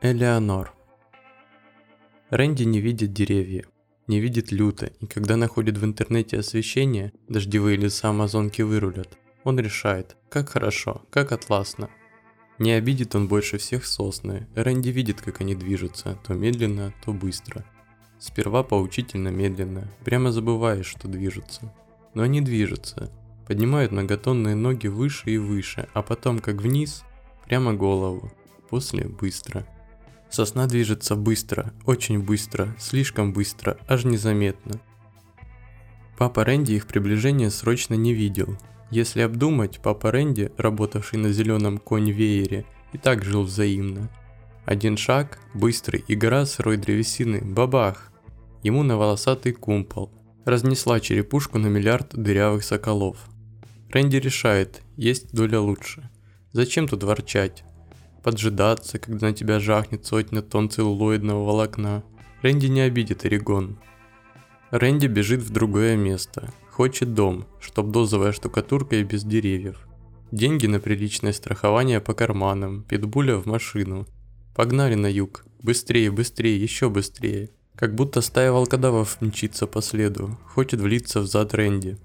Элеонор. Рэнди не видит деревья, не видит люто, и когда находит в интернете освещение, дождевые леса Амазонки вырулят. Он решает, как хорошо, как атласно. Не обидит он больше всех сосны. Рэнди видит, как они движутся, то медленно, то быстро. Сперва поучительно медленно, прямо забываешь, что движутся. Но они движутся, поднимают многотонные ноги выше и выше, а потом как вниз, прямо голову, после быстро. Сосна движется быстро, очень быстро, слишком быстро, аж незаметно. Папа Рэнди их приближения срочно не видел. Если обдумать, папа Рэнди, работавший на зеленом конь-веере, и так жил взаимно. Один шаг, быстрый, и гора сырой древесины, бабах! Ему на волосатый кумпол. Разнесла черепушку на миллиард дырявых соколов. Рэнди решает, есть доля лучше. Зачем тут ворчать? Поджидаться, когда на тебя жахнет сотня тонн целлулоидного волокна. Рэнди не обидит Орегон. Рэнди бежит в другое место. Хочет дом, чтоб дозовая штукатурка и без деревьев. Деньги на приличное страхование по карманам, питбуля в машину. Погнали на юг. Быстрее, быстрее, еще быстрее. Как будто стая волкодавов мчится по следу, хочет влиться в зад Рэнди.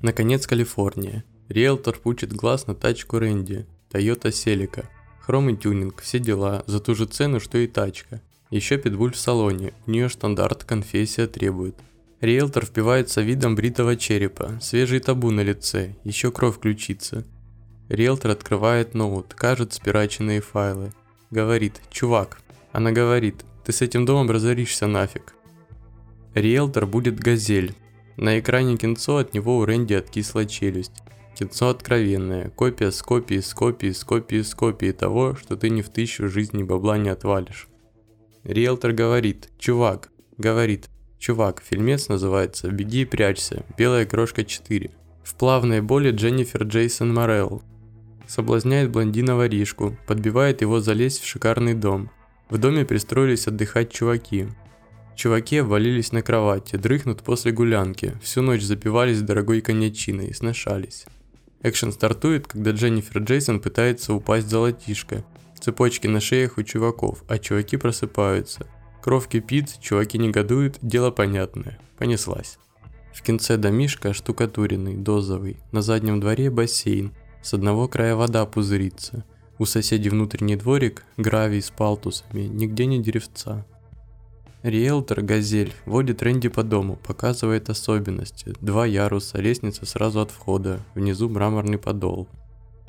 Наконец Калифорния. Риэлтор пучит глаз на тачку Рэнди, Toyota Celica – Хром и тюнинг, все дела, за ту же цену, что и тачка. Еще питбуль в салоне, у нее стандарт конфессия требует. Риэлтор впивается видом бритого черепа, свежий табу на лице, еще кровь ключица. Риэлтор открывает ноут, кажет спираченные файлы. Говорит, чувак. Она говорит, ты с этим домом разоришься нафиг. Риэлтор будет газель. На экране кинцо от него у Рэнди откисла челюсть. Кинцо откровенное, копия с копии с копии с копии с копии того, что ты ни в тысячу жизней бабла не отвалишь. Риэлтор говорит, чувак, говорит, чувак, фильмец называется «Беги и прячься», «Белая крошка 4». В плавной боли Дженнифер Джейсон Морелл. Соблазняет блондина воришку, подбивает его залезть в шикарный дом. В доме пристроились отдыхать чуваки. Чуваки обвалились на кровати, дрыхнут после гулянки, всю ночь запивались дорогой коньячиной и сношались. Экшен стартует, когда Дженнифер Джейсон пытается упасть золотишко. Цепочки на шеях у чуваков, а чуваки просыпаются. Кровь кипит, чуваки негодуют, дело понятное. Понеслась. В кинце домишка штукатуренный, дозовый. На заднем дворе бассейн. С одного края вода пузырится. У соседей внутренний дворик, гравий с палтусами, нигде не деревца. Риэлтор «Газель» водит Рэнди по дому, показывает особенности. Два яруса, лестница сразу от входа, внизу мраморный подол.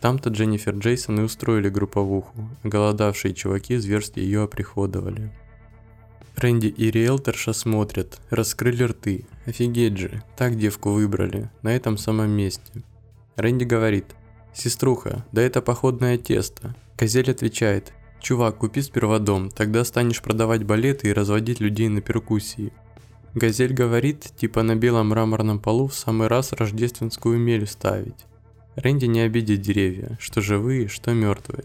Там-то Дженнифер Джейсон и устроили групповуху, голодавшие чуваки зверски ее оприходовали. Рэнди и риэлторша смотрят, раскрыли рты. Офигеть же, так девку выбрали, на этом самом месте. Рэнди говорит, «Сеструха, да это походное тесто». Газель отвечает, Чувак, купи сперва дом, тогда станешь продавать балеты и разводить людей на перкуссии. Газель говорит, типа на белом мраморном полу в самый раз рождественскую мель ставить. Рэнди не обидит деревья, что живые, что мертвые.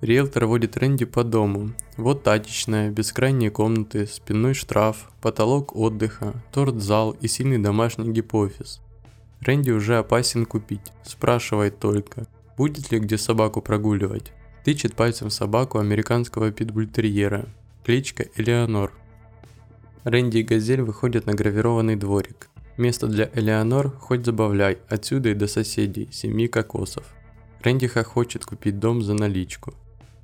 Риэлтор водит Рэнди по дому. Вот тачечная, бескрайние комнаты, спинной штраф, потолок отдыха, торт-зал и сильный домашний гипофиз. Рэнди уже опасен купить, спрашивает только, будет ли где собаку прогуливать. Тычет пальцем собаку американского питбультерьера. Кличка Элеонор. Рэнди и Газель выходят на гравированный дворик. Место для Элеонор хоть забавляй, отсюда и до соседей, семьи кокосов. Рэнди хочет купить дом за наличку.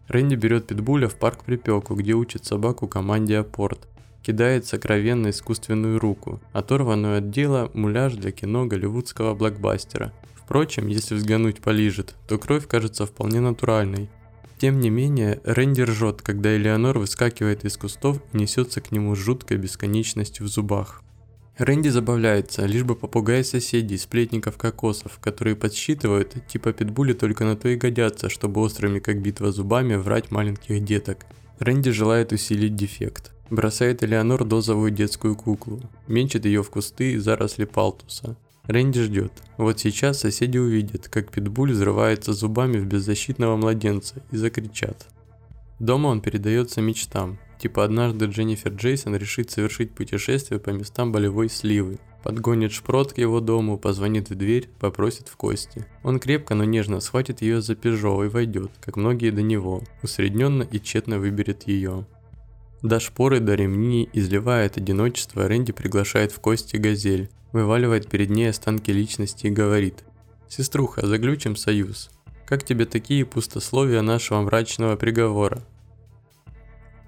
Рэнди берет питбуля в парк припеку, где учит собаку команде апорт. Кидает сокровенно искусственную руку, оторванную от дела муляж для кино голливудского блокбастера. Впрочем, если взглянуть полижет, то кровь кажется вполне натуральной, тем не менее, Рэнди ржет, когда Элеонор выскакивает из кустов и несется к нему с жуткой бесконечностью в зубах. Рэнди забавляется, лишь бы попугай соседей, сплетников кокосов, которые подсчитывают, типа питбули только на то и годятся, чтобы острыми как битва зубами врать маленьких деток. Рэнди желает усилить дефект. Бросает Элеонор дозовую детскую куклу, менчит ее в кусты и заросли палтуса. Рэнди ждет. Вот сейчас соседи увидят, как питбуль взрывается зубами в беззащитного младенца и закричат. Дома он передается мечтам. Типа однажды Дженнифер Джейсон решит совершить путешествие по местам болевой сливы. Подгонит шпрот к его дому, позвонит в дверь, попросит в кости. Он крепко, но нежно схватит ее за пижо и войдет, как многие до него, усредненно и тщетно выберет ее. До шпоры, до ремни, изливает одиночество, Рэнди приглашает в кости газель, вываливает перед ней останки личности и говорит «Сеструха, заключим союз. Как тебе такие пустословия нашего мрачного приговора?»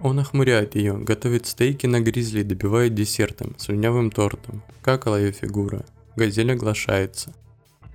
Он охмуряет ее, готовит стейки на гризли и добивает десертом, слюнявым тортом. Какала ее фигура. Газель оглашается.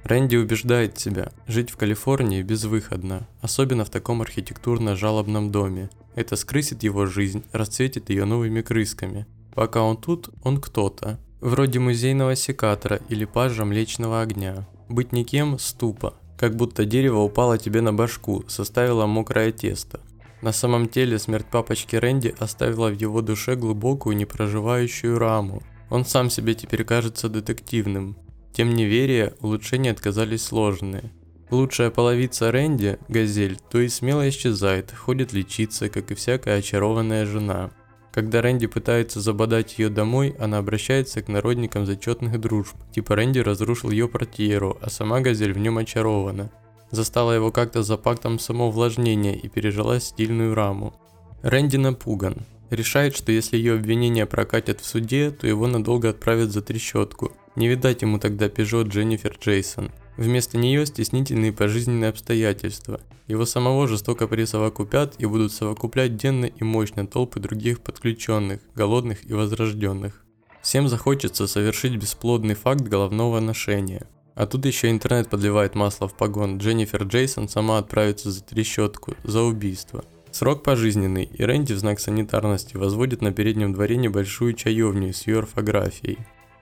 Рэнди убеждает себя, жить в Калифорнии безвыходно, особенно в таком архитектурно-жалобном доме. Это скрысит его жизнь, расцветит ее новыми крысками. Пока он тут, он кто-то. Вроде музейного секатора или пажа Млечного Огня. Быть никем – ступа. Как будто дерево упало тебе на башку, составило мокрое тесто. На самом деле смерть папочки Рэнди оставила в его душе глубокую непроживающую раму. Он сам себе теперь кажется детективным. Тем неверия, улучшения отказались сложные. Лучшая половица Рэнди, Газель, то и смело исчезает, ходит лечиться, как и всякая очарованная жена. Когда Рэнди пытается забодать ее домой, она обращается к народникам зачетных дружб. Типа Рэнди разрушил ее портьеру, а сама Газель в нем очарована застала его как-то за пактом самоувлажнения и пережила стильную раму. Рэнди напуган. Решает, что если ее обвинения прокатят в суде, то его надолго отправят за трещотку. Не видать ему тогда Пежо Дженнифер Джейсон. Вместо нее стеснительные пожизненные обстоятельства. Его самого жестоко присовокупят и будут совокуплять денно и мощно толпы других подключенных, голодных и возрожденных. Всем захочется совершить бесплодный факт головного ношения. А тут еще интернет подливает масло в погон. Дженнифер Джейсон сама отправится за трещотку, за убийство. Срок пожизненный, и Рэнди в знак санитарности возводит на переднем дворе небольшую чаевню с ее орфографией.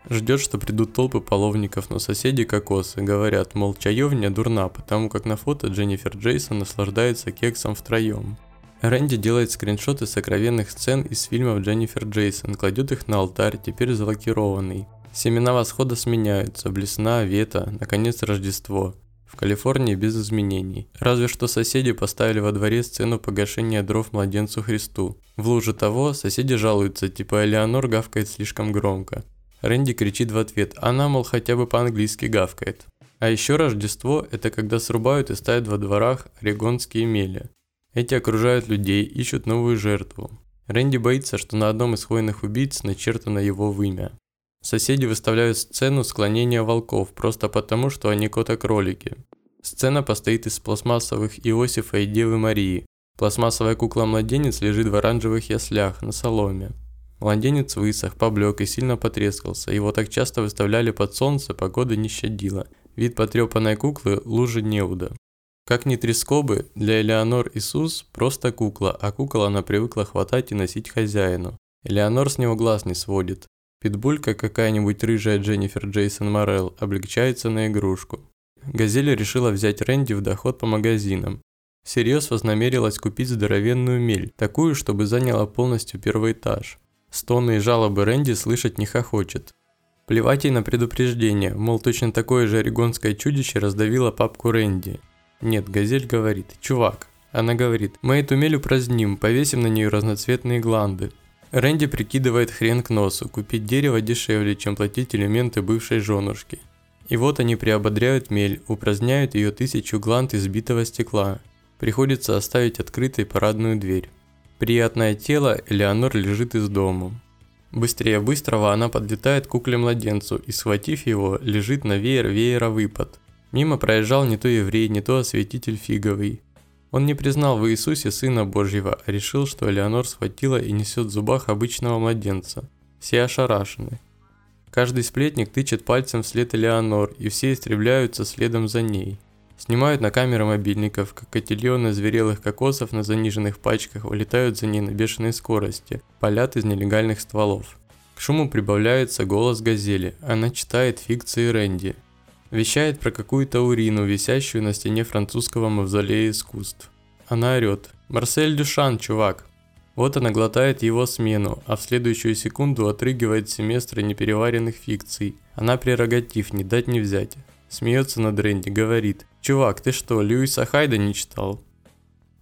Ждет, что придут толпы половников, но соседи кокосы говорят, мол, чаевня дурна, потому как на фото Дженнифер Джейсон наслаждается кексом втроем. Рэнди делает скриншоты сокровенных сцен из фильмов Дженнифер Джейсон, кладет их на алтарь, теперь залакированный. Семена восхода сменяются, блесна, вета, наконец Рождество. В Калифорнии без изменений. Разве что соседи поставили во дворе сцену погашения дров младенцу Христу. В луже того соседи жалуются, типа Элеонор гавкает слишком громко. Рэнди кричит в ответ, она, мол, хотя бы по-английски гавкает. А еще Рождество – это когда срубают и ставят во дворах орегонские мели. Эти окружают людей, ищут новую жертву. Рэнди боится, что на одном из хвойных убийц начертано его вымя. Соседи выставляют сцену склонения волков просто потому, что они кота-кролики. Сцена постоит из пластмассовых Иосифа и Девы Марии. Пластмассовая кукла-младенец лежит в оранжевых яслях на соломе. Младенец высох, поблек и сильно потрескался. Его так часто выставляли под солнце, погода не щадила. Вид потрепанной куклы – лужи неуда. Как ни трескобы, для Элеонор Иисус просто кукла, а кукол она привыкла хватать и носить хозяину. Элеонор с него глаз не сводит. Питбулька какая-нибудь рыжая Дженнифер Джейсон Морелл облегчается на игрушку. Газель решила взять Рэнди в доход по магазинам. Всерьез вознамерилась купить здоровенную мель, такую, чтобы заняла полностью первый этаж. Стоны и жалобы Рэнди слышать не хохочет. Плевать ей на предупреждение, мол, точно такое же орегонское чудище раздавило папку Рэнди. Нет, Газель говорит, чувак. Она говорит, мы эту мель упраздним, повесим на нее разноцветные гланды. Рэнди прикидывает хрен к носу, купить дерево дешевле, чем платить элементы бывшей женушки. И вот они приободряют мель, упраздняют ее тысячу гланд из битого стекла. Приходится оставить открытой парадную дверь. Приятное тело, Элеонор лежит из дому. Быстрее быстрого она подлетает к кукле-младенцу и, схватив его, лежит на веер веера выпад. Мимо проезжал не то еврей, не то осветитель фиговый. Он не признал в Иисусе Сына Божьего, а решил, что Элеонор схватила и несет в зубах обычного младенца. Все ошарашены. Каждый сплетник тычет пальцем вслед Элеонор, и все истребляются следом за ней. Снимают на камеры мобильников, как котельоны зверелых кокосов на заниженных пачках вылетают за ней на бешеной скорости, палят из нелегальных стволов. К шуму прибавляется голос газели, она читает фикции Рэнди – Вещает про какую-то урину, висящую на стене французского мавзолея искусств. Она орет. «Марсель Дюшан, чувак!» Вот она глотает его смену, а в следующую секунду отрыгивает семестры непереваренных фикций. Она прерогатив, не дать не взять. Смеется над Рэнди, говорит. «Чувак, ты что, Льюиса Хайда не читал?»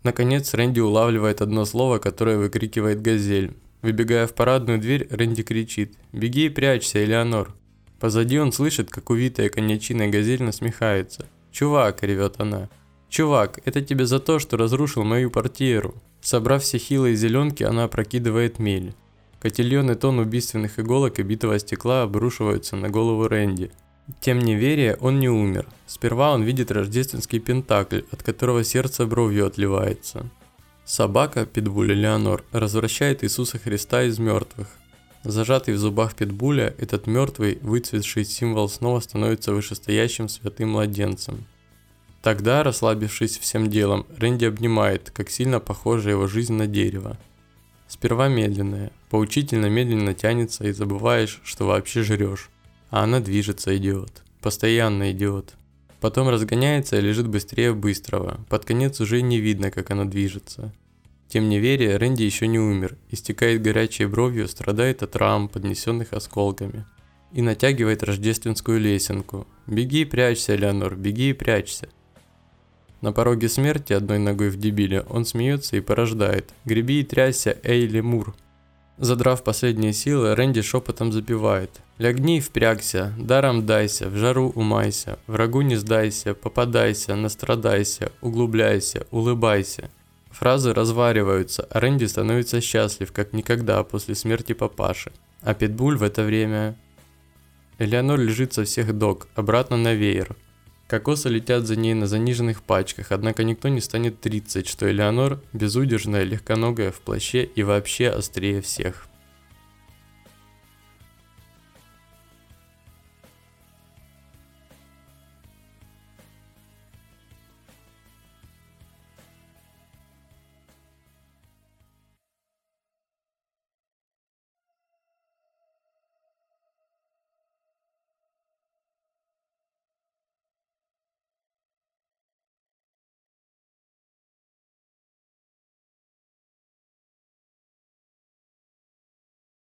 Наконец Рэнди улавливает одно слово, которое выкрикивает газель. Выбегая в парадную дверь, Рэнди кричит. «Беги и прячься, Элеонор!» Позади он слышит, как увитая коньячиной газель насмехается. «Чувак!» – ревет она. «Чувак, это тебе за то, что разрушил мою портьеру!» Собрав все хилые зеленки, она опрокидывает мель. Котельон и тон убийственных иголок и битого стекла обрушиваются на голову Рэнди. Тем не веря, он не умер. Сперва он видит рождественский пентакль, от которого сердце бровью отливается. Собака, питбуль Леонор, развращает Иисуса Христа из мертвых. Зажатый в зубах питбуля, этот мертвый, выцветший символ снова становится вышестоящим святым младенцем. Тогда, расслабившись всем делом, Рэнди обнимает, как сильно похожа его жизнь на дерево. Сперва медленная, поучительно медленно тянется и забываешь, что вообще жрешь. А она движется, идиот. Постоянно идиот. Потом разгоняется и лежит быстрее быстрого. Под конец уже не видно, как она движется. Тем не веря, Рэнди еще не умер, истекает горячей бровью, страдает от рам, поднесенных осколками. И натягивает рождественскую лесенку. «Беги и прячься, Леонор, беги и прячься». На пороге смерти, одной ногой в дебиле, он смеется и порождает. «Греби и трясся, эй, лемур!» Задрав последние силы, Рэнди шепотом запевает. «Лягни и впрягся, даром дайся, в жару умайся, врагу не сдайся, попадайся, настрадайся, углубляйся, улыбайся». Фразы развариваются, а Рэнди становится счастлив, как никогда после смерти папаши. А Питбуль в это время... Элеонор лежит со всех док, обратно на веер. Кокосы летят за ней на заниженных пачках, однако никто не станет 30, что Элеонор безудержная, легконогая в плаще и вообще острее всех.